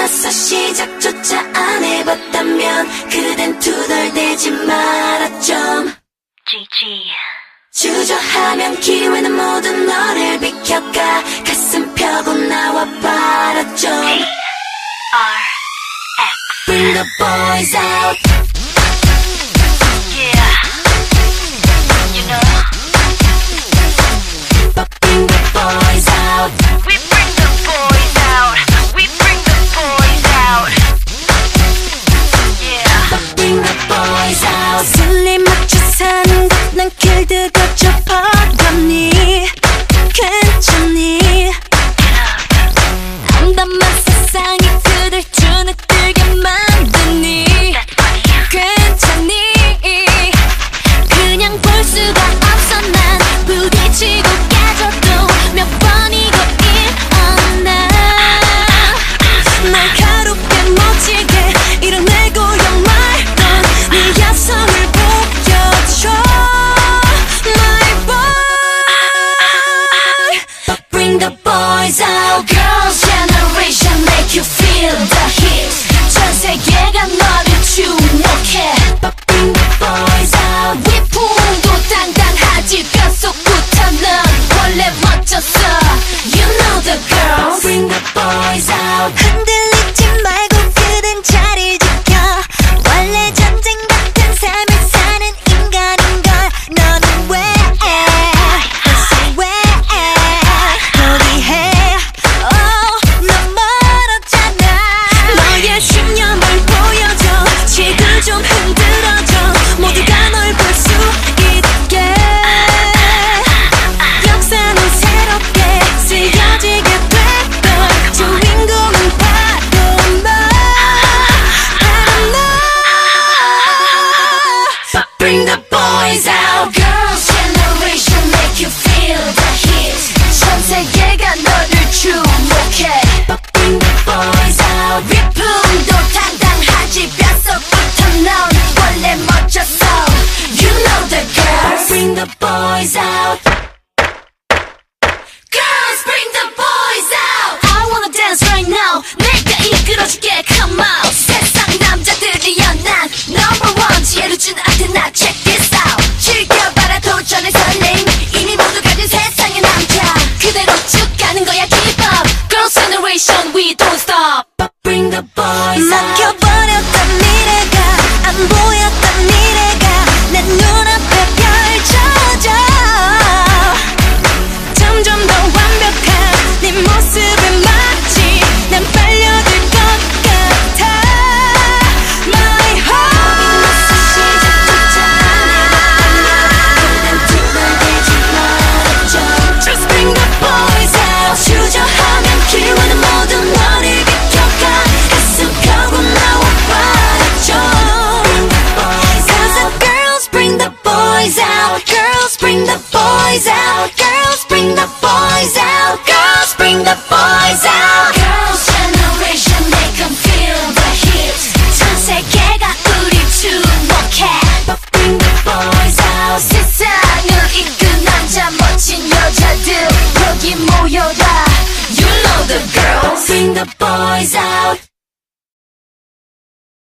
만나서 시작조차 안 해봤다면 그댄 투덜대지 말았죠 GG 주저하면 기회는 모두 너를 비켜가 가슴 펴고 나와 봐라 좀. Bring the boys out. hit. 전 세계가 너를 주목해. out. situation we don't Bring the boys out.